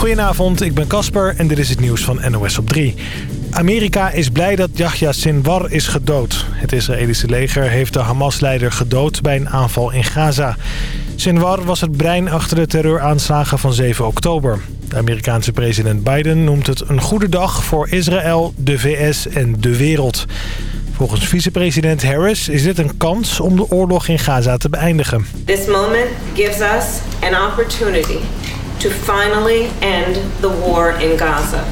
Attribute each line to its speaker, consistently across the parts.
Speaker 1: Goedenavond, ik ben Casper en dit is het nieuws van NOS op 3. Amerika is blij dat Yahya Sinwar is gedood. Het Israëlische leger heeft de Hamas-leider gedood bij een aanval in Gaza. Sinwar was het brein achter de terreuraanslagen van 7 oktober. De Amerikaanse president Biden noemt het een goede dag voor Israël, de VS en de wereld. Volgens vicepresident Harris is dit een kans om de oorlog in Gaza te beëindigen.
Speaker 2: This moment gives us an opportunity to finally end the war in Gaza.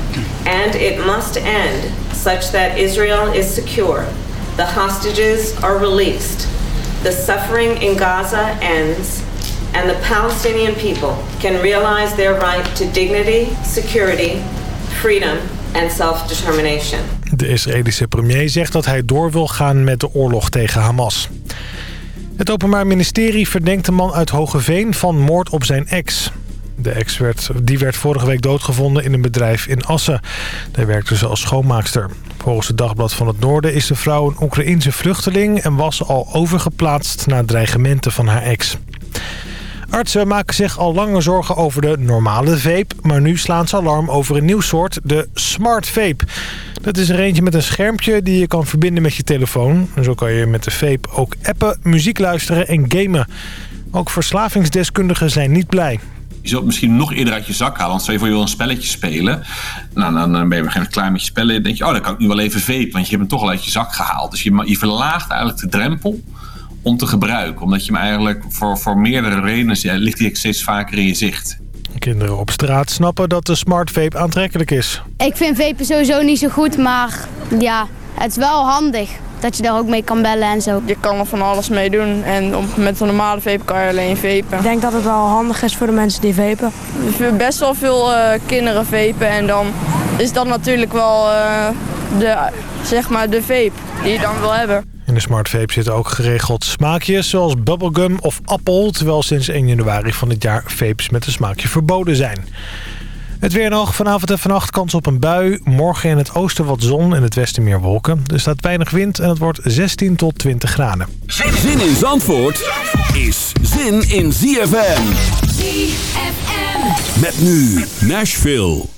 Speaker 2: And it must end such that Israel is secure, the hostages are released, the suffering in Gaza ends, and the Palestinian people can realize their right to dignity, security, freedom and self-determination.
Speaker 1: De Israëlische premier zegt dat hij door wil gaan met de oorlog tegen Hamas. Het Openbaar Ministerie verdenkt de man uit Hoogeveen van moord op zijn ex. De ex werd, die werd vorige week doodgevonden in een bedrijf in Assen. Daar werkte ze als schoonmaakster. Volgens het Dagblad van het Noorden is de vrouw een Oekraïense vluchteling... en was al overgeplaatst na dreigementen van haar ex. Artsen maken zich al langer zorgen over de normale vape... maar nu slaan ze alarm over een nieuw soort, de smart vape. Dat is er eentje met een schermpje die je kan verbinden met je telefoon. Zo kan je met de vape ook appen, muziek luisteren en gamen. Ook verslavingsdeskundigen zijn niet blij.
Speaker 3: Je zult misschien nog eerder uit je zak halen. Want stel je voor je wil een spelletje spelen. Nou, dan ben je waarschijnlijk klaar met je spellen. Dan denk je, oh, dan kan ik nu wel even vapen. Want je hebt hem toch al uit je zak gehaald. Dus je, je verlaagt eigenlijk de drempel om te gebruiken. Omdat je hem eigenlijk voor, voor meerdere redenen... Ja, ligt hij steeds vaker in je zicht.
Speaker 1: Kinderen op straat snappen dat de smart vape aantrekkelijk is.
Speaker 4: Ik vind vapen sowieso niet zo goed, maar ja, het is wel handig dat je daar ook mee kan bellen en zo.
Speaker 5: Je kan er van alles mee doen en met een normale vape kan je alleen vapen.
Speaker 6: Ik denk dat het wel handig is voor de mensen die vapen.
Speaker 5: Best wel veel uh, kinderen vapen en dan is dat natuurlijk wel uh, de, zeg maar de vape die je dan wil hebben.
Speaker 1: In de Smart Vape zitten ook geregeld smaakjes zoals bubblegum of appel... terwijl sinds 1 januari van dit jaar vapes met een smaakje verboden zijn. Het weer nog. Vanavond en vannacht kans op een bui. Morgen in het oosten wat zon en het westen meer wolken. Er staat weinig wind en het wordt 16 tot 20 graden.
Speaker 7: Zin in Zandvoort is zin in ZFM.
Speaker 8: ZFM.
Speaker 7: Met nu Nashville.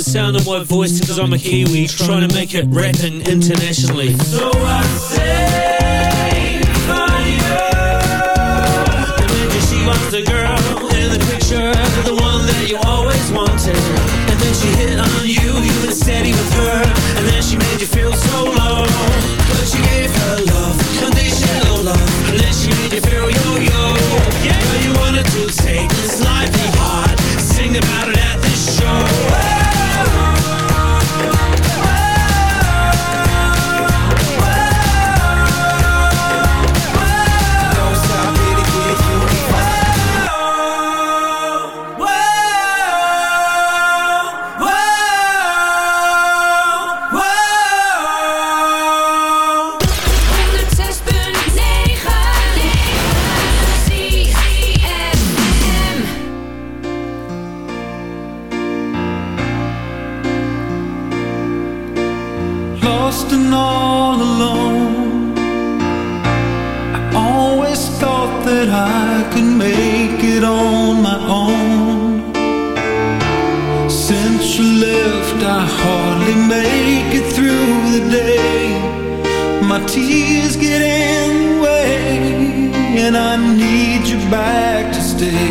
Speaker 9: the sound of my voice because I'm a Kiwi trying to make it rapping internationally. So I say, fire. Imagine she was the girl in the picture, the one that you always wanted. And then she hit on you, you were steady with her, and then she made you feel so low. But she gave her love, conditional love, and then she made you feel yo-yo. Yeah, you wanted to take this life
Speaker 10: tears get in the way, and I need you back to stay.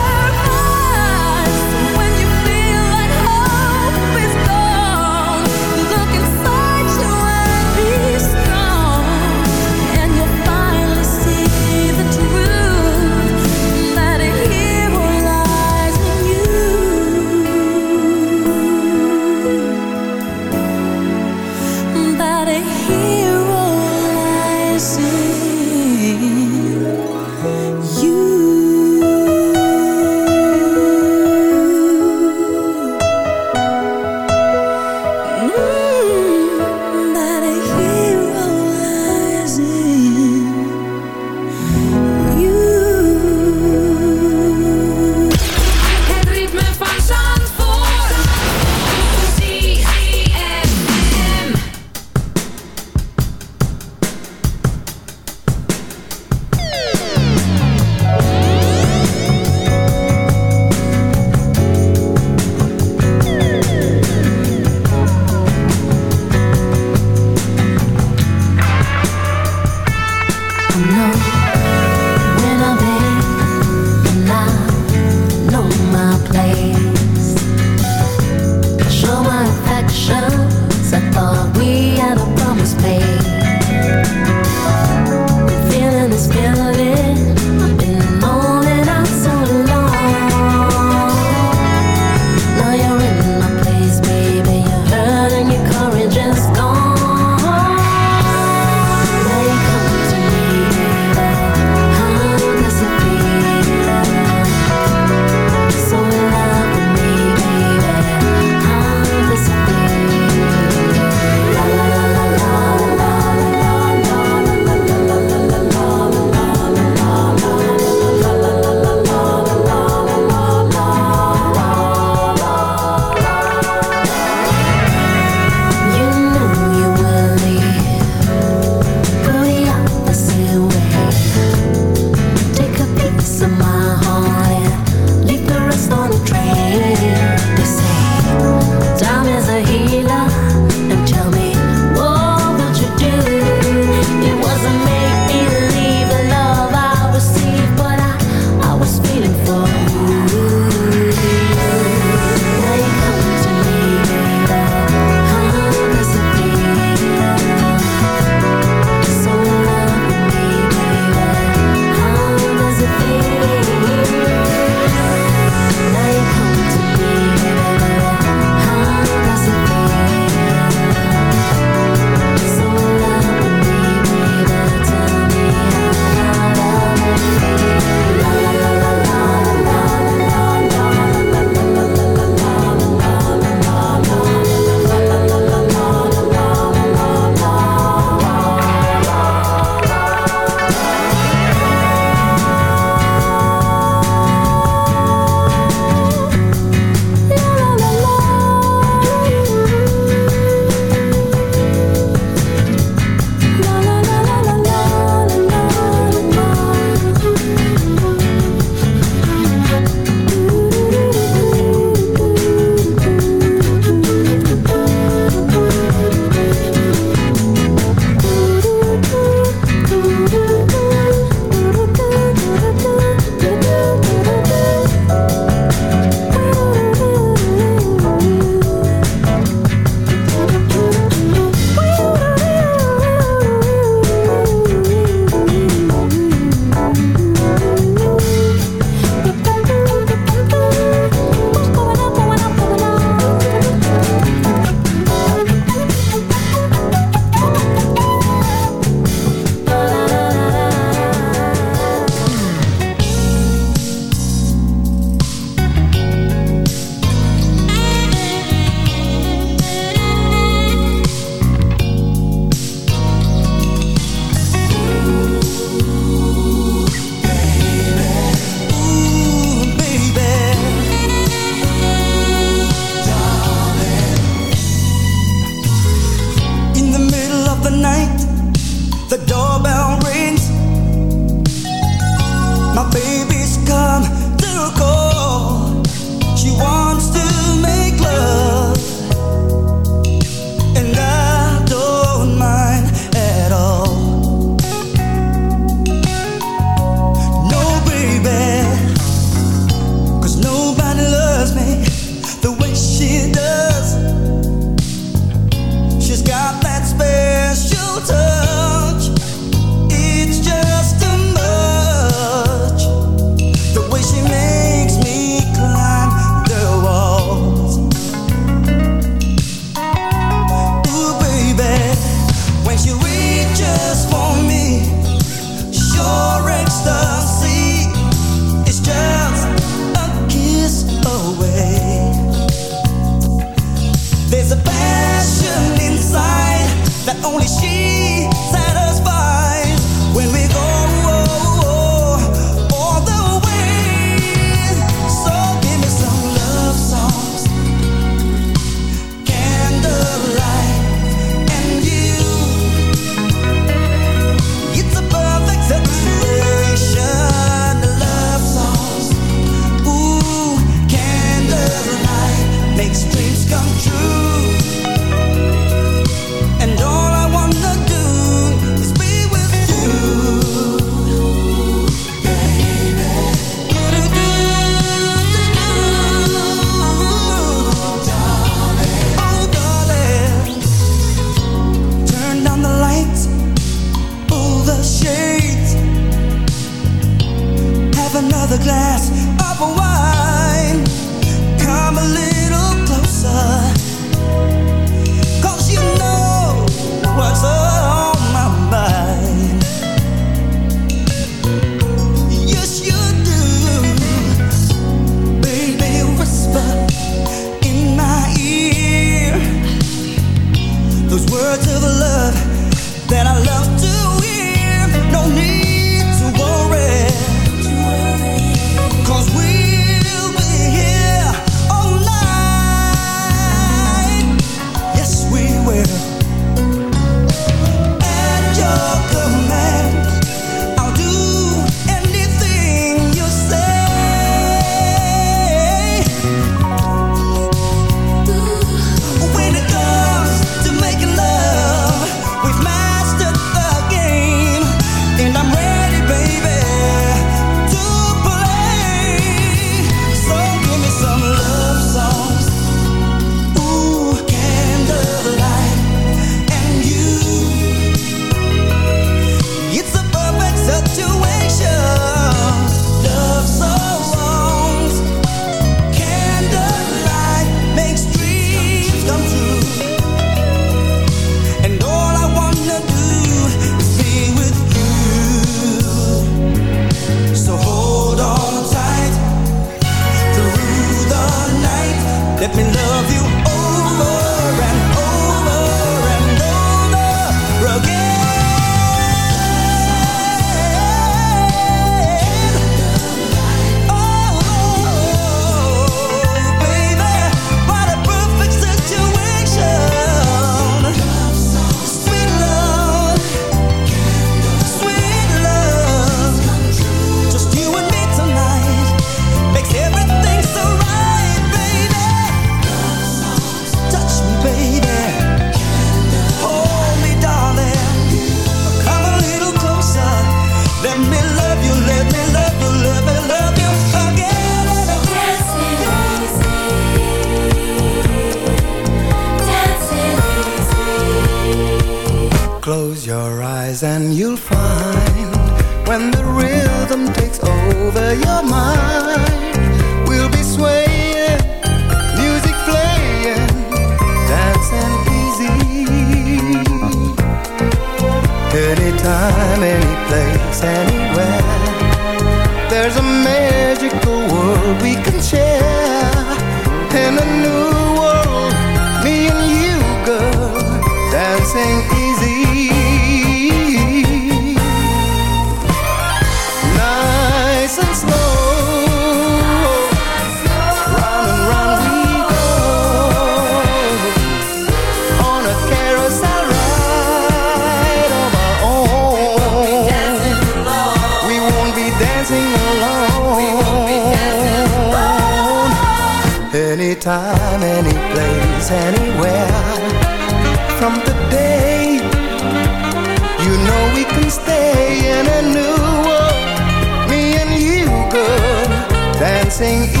Speaker 10: Dancing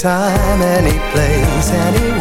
Speaker 10: Anytime, any place, anywhere.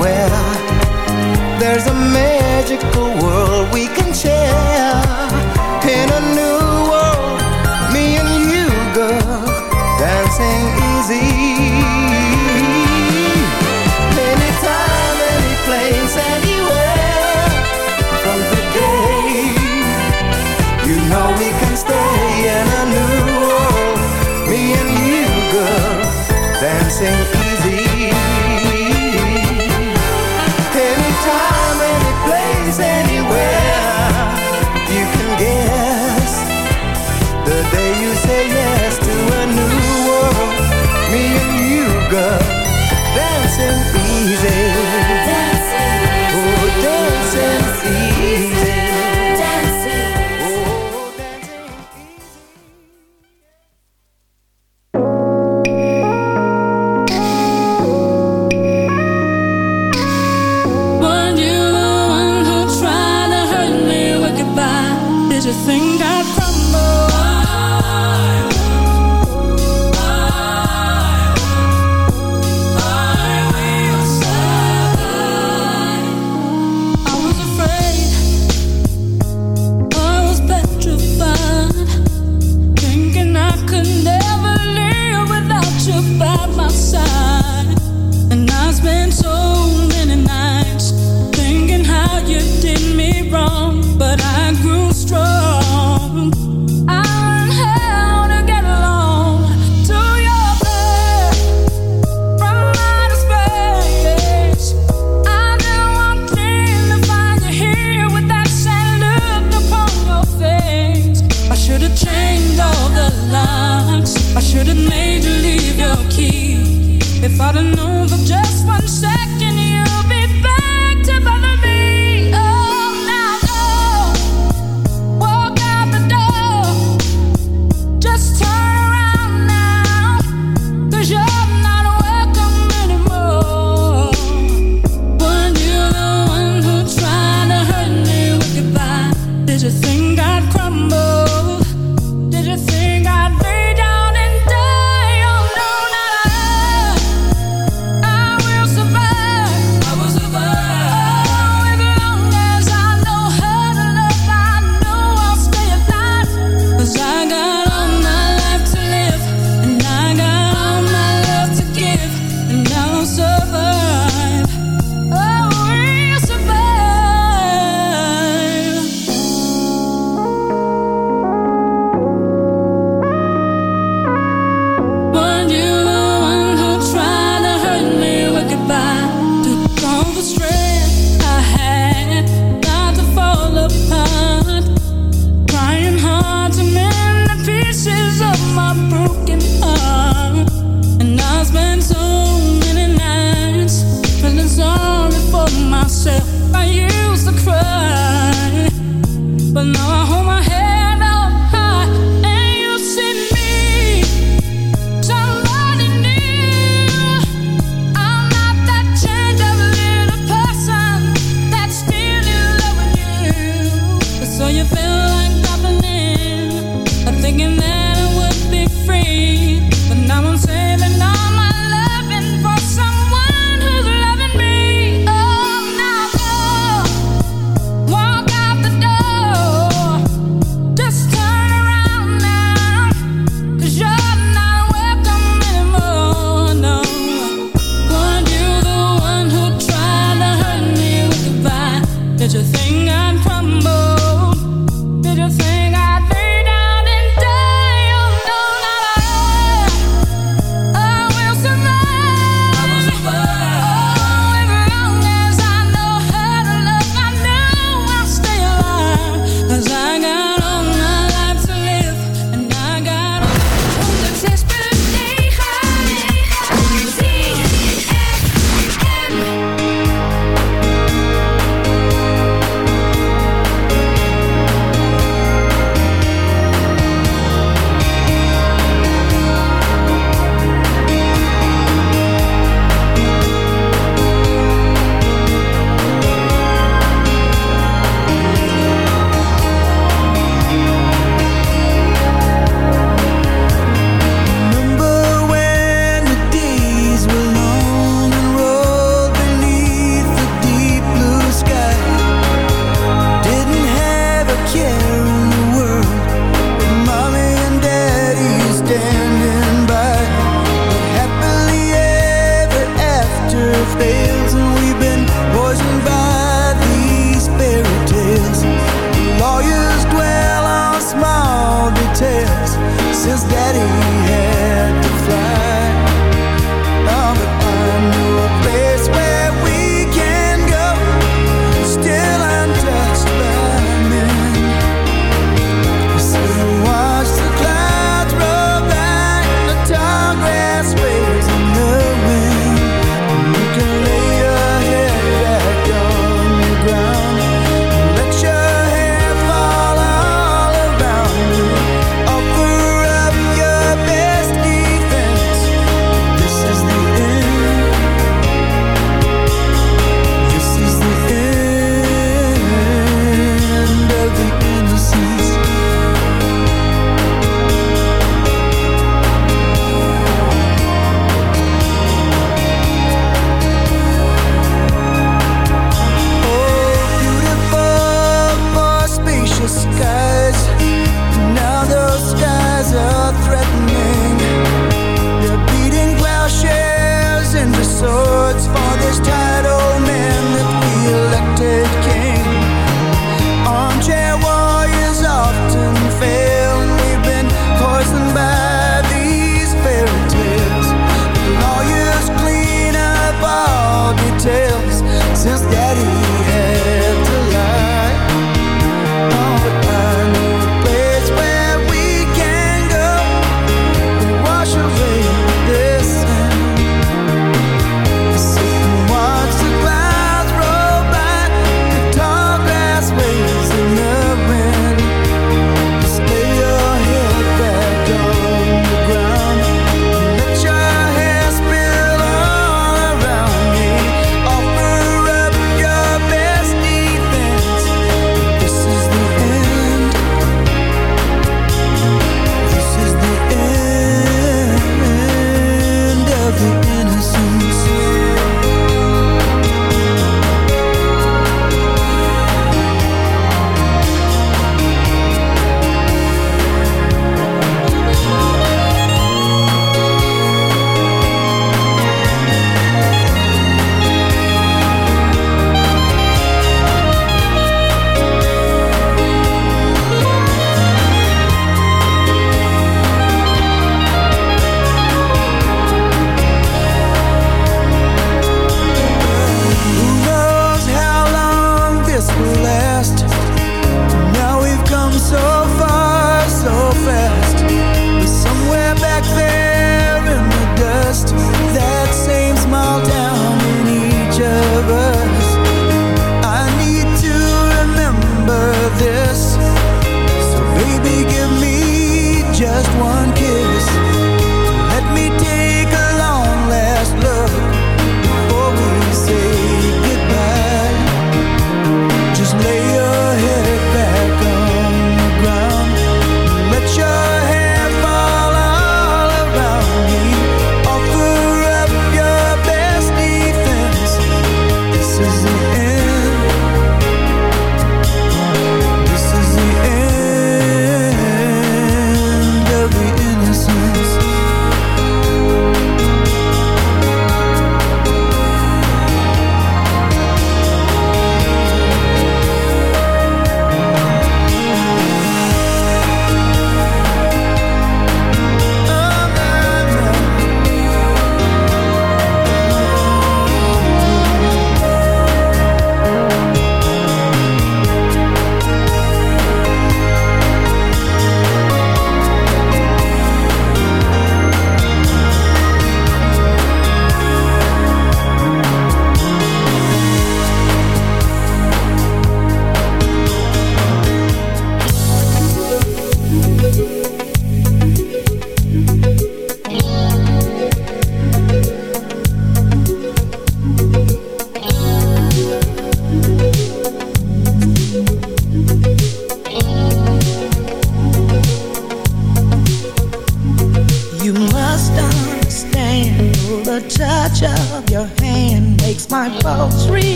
Speaker 10: You
Speaker 8: think I'd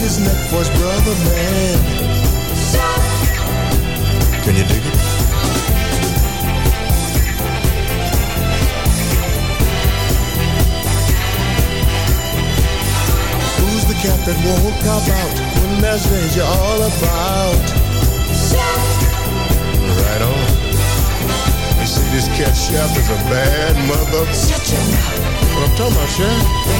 Speaker 11: his neck for his brother, man. Can you dig it? Who's the cat that won't cop out when there's danger all about? Right on. You see, this cat chef is a bad mother. Shut your mouth. What I'm talking about, chef?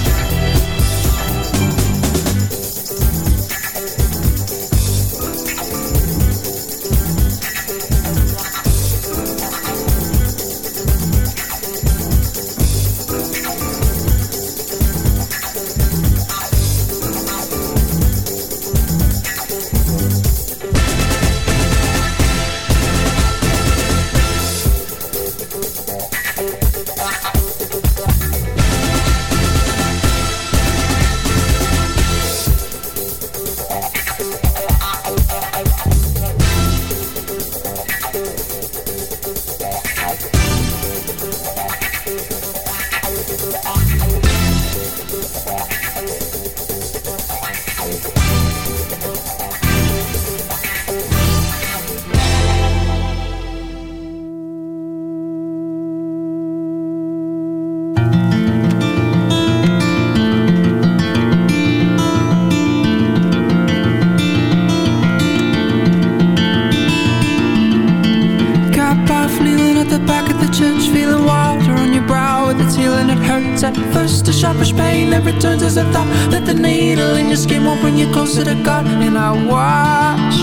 Speaker 12: Kneeling at the back church, feeling water on your brow with its healing. It hurts at first, a sharpish pain that returns as a thought that the needle in your skin won't bring you closer to God. And I watch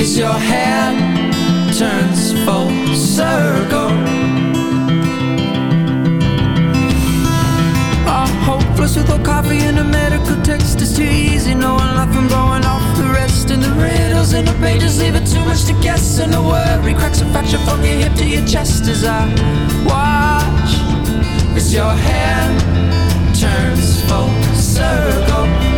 Speaker 12: as your hand turns full circle. All hopeless without coffee and a medical text is too easy. Knowing nothing blowing off And the riddles in the pages leave it too much to guess. And the worry cracks a fracture from your hip to your chest as I watch as your hand turns full circle.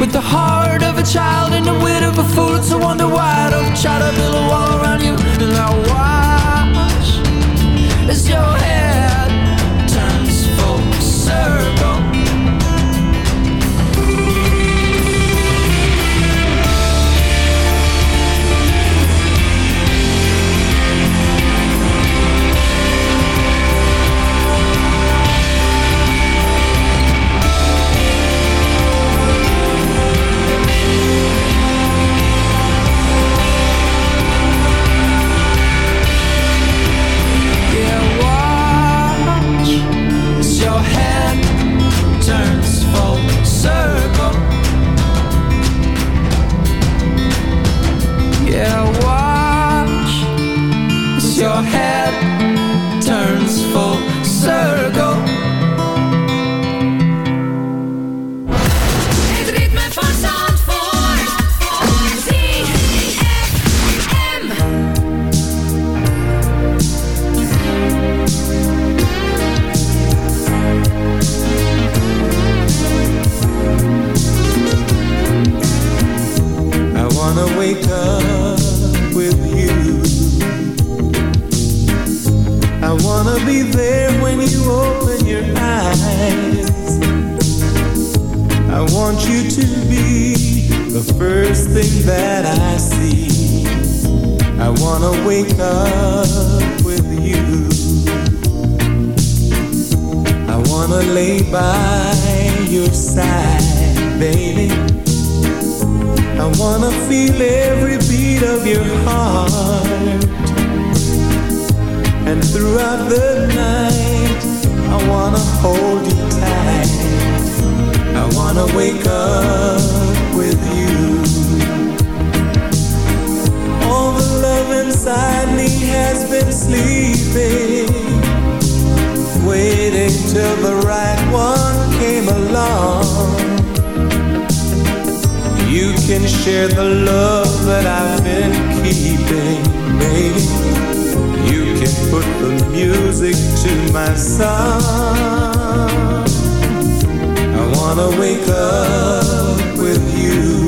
Speaker 12: With the heart of a child and the wit of a fool. It's a wonder why I don't try to build a wall around you.
Speaker 10: Love inside me has been sleeping, waiting till the right one came along. You can share the love that I've been keeping, baby. You can put the music to my song. I wanna wake up with you.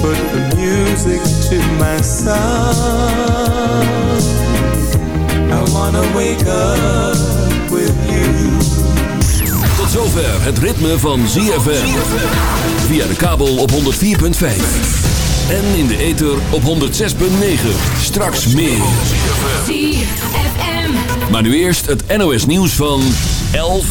Speaker 10: Put the music to my song. I wanna wake up with you.
Speaker 7: Tot zover het ritme van ZFM. Via de kabel op 104.5. En in de ether op 106.9. Straks meer.
Speaker 8: ZFM.
Speaker 7: Maar nu eerst het NOS nieuws van 11